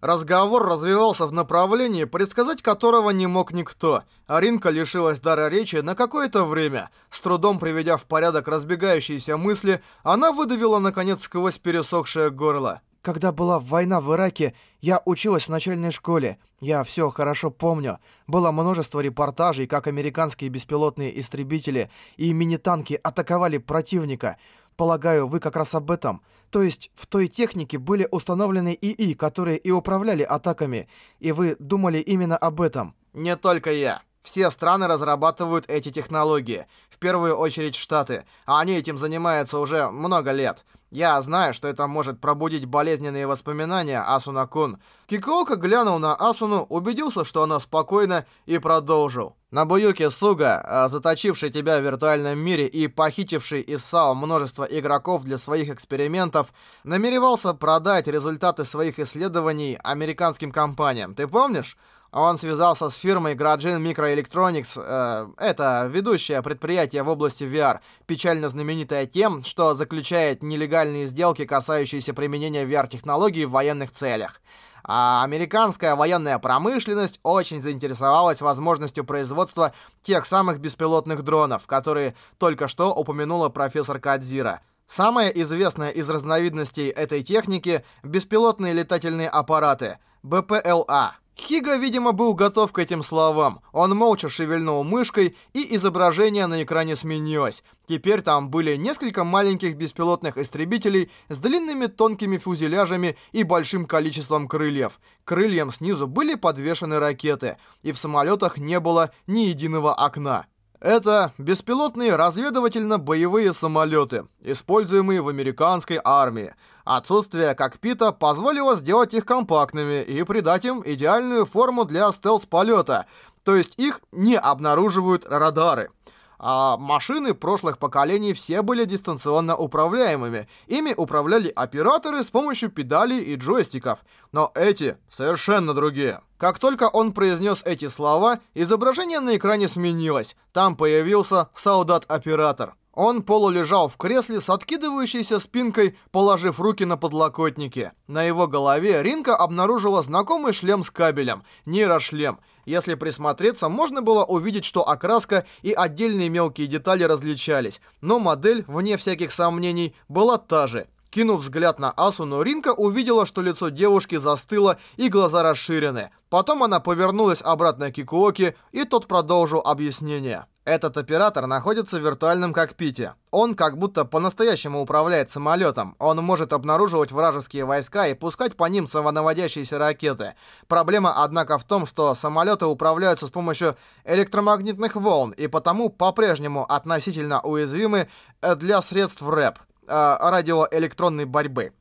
Разговор развивался в направлении, предсказать которого не мог никто. Аринка лишилась дара речи на какое-то время. С трудом приведя в порядок разбегающиеся мысли, она выдавила, наконец, сквозь пересохшее горло. Когда была война в Ираке, я училась в начальной школе. Я все хорошо помню. Было множество репортажей, как американские беспилотные истребители и мини-танки атаковали противника. Полагаю, вы как раз об этом. То есть в той технике были установлены ИИ, которые и управляли атаками, и вы думали именно об этом. Не только я. Все страны разрабатывают эти технологии. В первую очередь Штаты. А они этим занимаются уже много лет. Я знаю, что это может пробудить болезненные воспоминания Асуна-кун. Кикуока глянул на Асуну, убедился, что она спокойна, и продолжил. Набуюки Суга, э, заточивший тебя в виртуальном мире и похитивший из САО множество игроков для своих экспериментов, намеревался продать результаты своих исследований американским компаниям. Ты помнишь? Он связался с фирмой Gradian Microelectronics, э, это ведущее предприятие в области VR, печально знаменитое тем, что заключает нелегальные сделки, касающиеся применения VR-технологий в военных целях а американская военная промышленность очень заинтересовалась возможностью производства тех самых беспилотных дронов, которые только что упомянула профессор Кадзира. Самая известная из разновидностей этой техники – беспилотные летательные аппараты – БПЛА – Хига, видимо, был готов к этим словам. Он молча шевельнул мышкой, и изображение на экране сменилось. Теперь там были несколько маленьких беспилотных истребителей с длинными тонкими фюзеляжами и большим количеством крыльев. Крыльям снизу были подвешены ракеты, и в самолетах не было ни единого окна. Это беспилотные разведывательно-боевые самолеты, используемые в американской армии. Отсутствие кокпита позволило сделать их компактными и придать им идеальную форму для стелс-полета, то есть их не обнаруживают радары. А машины прошлых поколений все были дистанционно управляемыми. Ими управляли операторы с помощью педалей и джойстиков. Но эти совершенно другие. Как только он произнес эти слова, изображение на экране сменилось. Там появился солдат-оператор. Он полулежал в кресле с откидывающейся спинкой, положив руки на подлокотники. На его голове Ринка обнаружила знакомый шлем с кабелем, нейрошлем. Если присмотреться, можно было увидеть, что окраска и отдельные мелкие детали различались, но модель, вне всяких сомнений, была та же. Кинув взгляд на Асуну, Ринка увидела, что лицо девушки застыло и глаза расширены. Потом она повернулась обратно к Кикуоке, и тот продолжил объяснение. Этот оператор находится в виртуальном кокпите. Он как будто по-настоящему управляет самолетом. Он может обнаруживать вражеские войска и пускать по ним самонаводящиеся ракеты. Проблема, однако, в том, что самолеты управляются с помощью электромагнитных волн и потому по-прежнему относительно уязвимы для средств РЭП, э, радиоэлектронной борьбы.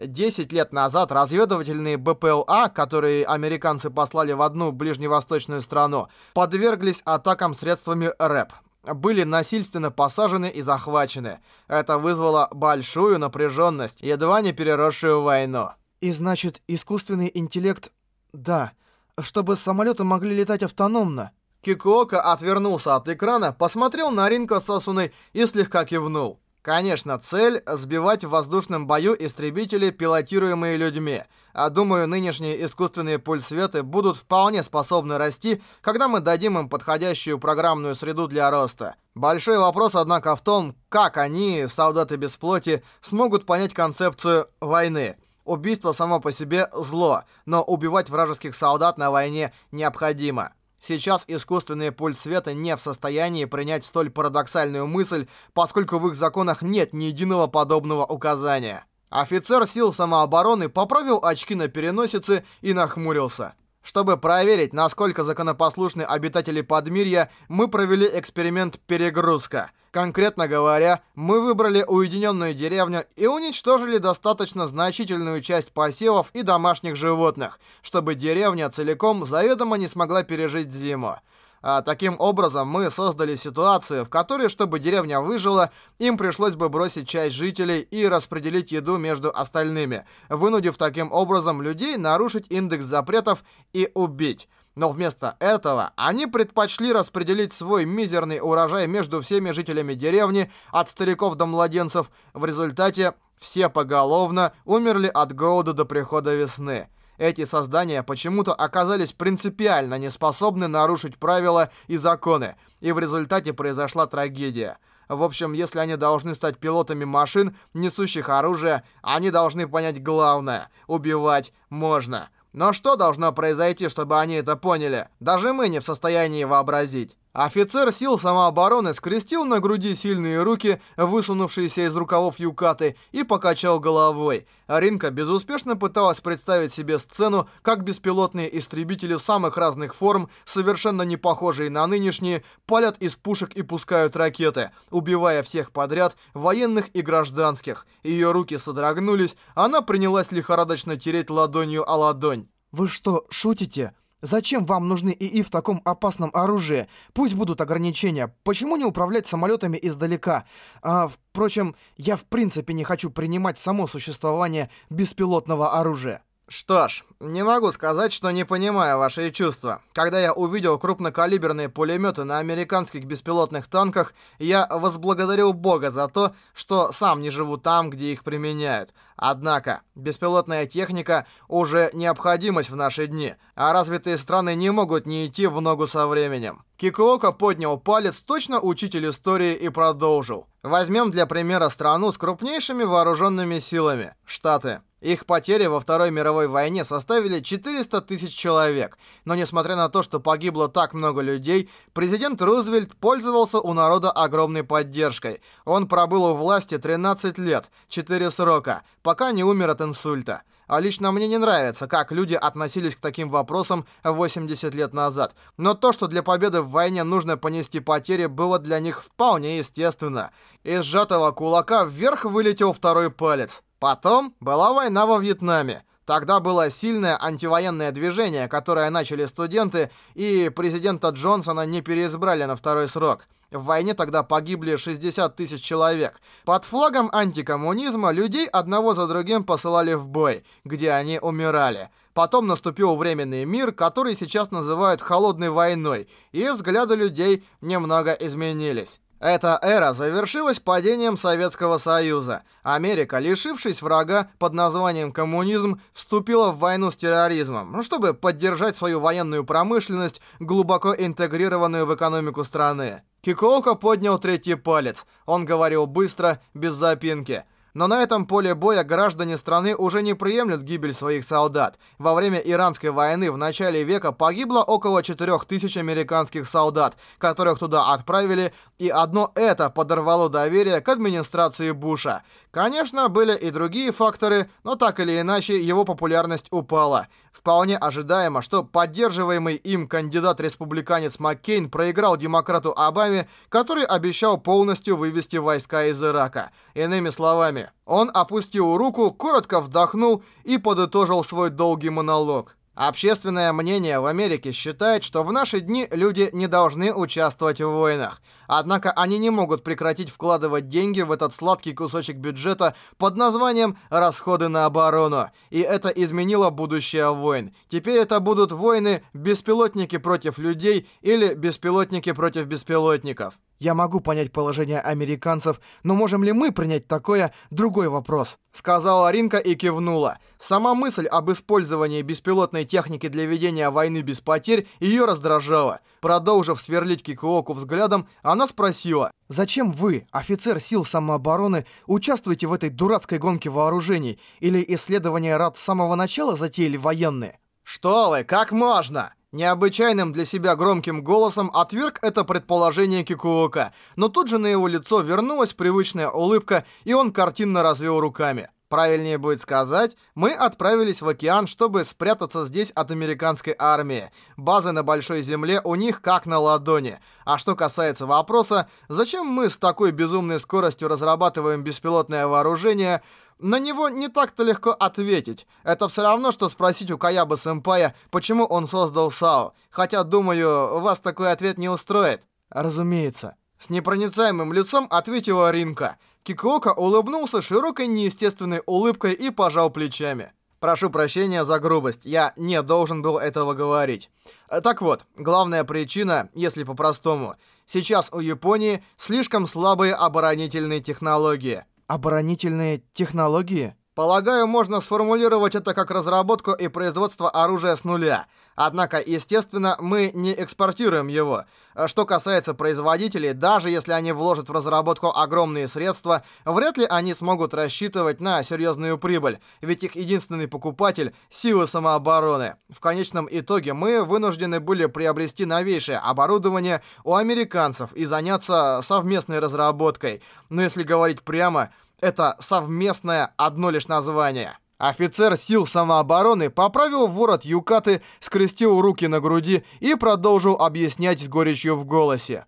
10 лет назад разведывательные БПЛА, которые американцы послали в одну ближневосточную страну, подверглись атакам средствами РЭП. Были насильственно посажены и захвачены. Это вызвало большую напряженность, едва не переросшую войну. И значит, искусственный интеллект... Да, чтобы самолеты могли летать автономно. Кикуока отвернулся от экрана, посмотрел на Ринко Сосуны и слегка кивнул. Конечно, цель – сбивать в воздушном бою истребители, пилотируемые людьми. А думаю, нынешние искусственные пульсветы будут вполне способны расти, когда мы дадим им подходящую программную среду для роста. Большой вопрос, однако, в том, как они, солдаты без плоти, смогут понять концепцию «войны». Убийство само по себе – зло, но убивать вражеских солдат на войне необходимо. Сейчас искусственные пульс света не в состоянии принять столь парадоксальную мысль, поскольку в их законах нет ни единого подобного указания. Офицер сил самообороны поправил очки на переносице и нахмурился. Чтобы проверить, насколько законопослушны обитатели Подмирья, мы провели эксперимент «Перегрузка». Конкретно говоря, мы выбрали уединенную деревню и уничтожили достаточно значительную часть посевов и домашних животных, чтобы деревня целиком заведомо не смогла пережить зиму. А таким образом, мы создали ситуацию, в которой, чтобы деревня выжила, им пришлось бы бросить часть жителей и распределить еду между остальными, вынудив таким образом людей нарушить индекс запретов и убить. Но вместо этого они предпочли распределить свой мизерный урожай между всеми жителями деревни, от стариков до младенцев. В результате все поголовно умерли от голода до прихода весны. Эти создания почему-то оказались принципиально неспособны нарушить правила и законы, и в результате произошла трагедия. В общем, если они должны стать пилотами машин, несущих оружие, они должны понять главное – убивать можно. Но что должно произойти, чтобы они это поняли? Даже мы не в состоянии вообразить. Офицер сил самообороны скрестил на груди сильные руки, высунувшиеся из рукавов юкаты, и покачал головой. Аринка безуспешно пыталась представить себе сцену, как беспилотные истребители самых разных форм, совершенно не похожие на нынешние, палят из пушек и пускают ракеты, убивая всех подряд, военных и гражданских. Ее руки содрогнулись, она принялась лихорадочно тереть ладонью о ладонь. «Вы что, шутите?» Зачем вам нужны ИИ в таком опасном оружии? Пусть будут ограничения. Почему не управлять самолетами издалека? А, впрочем, я в принципе не хочу принимать само существование беспилотного оружия. Что ж, не могу сказать, что не понимаю ваши чувства. Когда я увидел крупнокалиберные пулеметы на американских беспилотных танках, я возблагодарил Бога за то, что сам не живу там, где их применяют. Однако, беспилотная техника уже необходимость в наши дни, а развитые страны не могут не идти в ногу со временем. Кикуока поднял палец, точно учитель истории, и продолжил. Возьмем для примера страну с крупнейшими вооруженными силами – Штаты. Их потери во Второй мировой войне составили 400 тысяч человек. Но несмотря на то, что погибло так много людей, президент Рузвельт пользовался у народа огромной поддержкой. Он пробыл у власти 13 лет, 4 срока, пока не умер от инсульта. А лично мне не нравится, как люди относились к таким вопросам 80 лет назад. Но то, что для победы в войне нужно понести потери, было для них вполне естественно. Из сжатого кулака вверх вылетел второй палец. Потом была война во Вьетнаме. Тогда было сильное антивоенное движение, которое начали студенты, и президента Джонсона не переизбрали на второй срок. В войне тогда погибли 60 тысяч человек. Под флагом антикоммунизма людей одного за другим посылали в бой, где они умирали. Потом наступил временный мир, который сейчас называют «холодной войной», и взгляды людей немного изменились. Эта эра завершилась падением Советского Союза. Америка, лишившись врага под названием коммунизм, вступила в войну с терроризмом, ну, чтобы поддержать свою военную промышленность, глубоко интегрированную в экономику страны. Кикоока поднял третий палец. Он говорил быстро, без запинки. Но на этом поле боя граждане страны уже не приемлют гибель своих солдат. Во время Иранской войны в начале века погибло около 4000 американских солдат, которых туда отправили, и одно это подорвало доверие к администрации Буша. Конечно, были и другие факторы, но так или иначе его популярность упала. Вполне ожидаемо, что поддерживаемый им кандидат-республиканец Маккейн проиграл демократу Обаме, который обещал полностью вывести войска из Ирака. Иными словами, он опустил руку, коротко вдохнул и подытожил свой долгий монолог. Общественное мнение в Америке считает, что в наши дни люди не должны участвовать в войнах. Однако они не могут прекратить вкладывать деньги в этот сладкий кусочек бюджета под названием «расходы на оборону». И это изменило будущее войн. Теперь это будут войны «беспилотники против людей» или «беспилотники против беспилотников». Я могу понять положение американцев, но можем ли мы принять такое – другой вопрос. Сказала Ринка и кивнула. Сама мысль об использовании беспилотной техники для ведения войны без потерь ее раздражала. Продолжив сверлить Кикуоку взглядом, она спросила. «Зачем вы, офицер сил самообороны, участвуете в этой дурацкой гонке вооружений? Или исследования рад с самого начала затеяли военные?» «Что вы, как можно?» Необычайным для себя громким голосом отверг это предположение Кикуока, но тут же на его лицо вернулась привычная улыбка, и он картинно развел руками. Правильнее будет сказать, мы отправились в океан, чтобы спрятаться здесь от американской армии. Базы на Большой Земле у них как на ладони. А что касается вопроса, зачем мы с такой безумной скоростью разрабатываем беспилотное вооружение, на него не так-то легко ответить. Это все равно, что спросить у Каяба Сэмпая, почему он создал САО. Хотя, думаю, вас такой ответ не устроит. Разумеется. С непроницаемым лицом ответила Ринка. Кикуока улыбнулся широкой неестественной улыбкой и пожал плечами. Прошу прощения за грубость, я не должен был этого говорить. Э, так вот, главная причина, если по-простому, сейчас у Японии слишком слабые оборонительные технологии. Оборонительные технологии? Полагаю, можно сформулировать это как разработку и производство оружия с нуля. Однако, естественно, мы не экспортируем его. Э, что касается производителей, даже если они вложат в разработку огромные средства, вряд ли они смогут рассчитывать на серьезную прибыль, ведь их единственный покупатель – силы самообороны. В конечном итоге мы вынуждены были приобрести новейшее оборудование у американцев и заняться совместной разработкой. Но если говорить прямо – это совместное одно лишь название. Офицер сил самообороны поправил ворот юкаты, скрестил руки на груди и продолжил объяснять с горечью в голосе.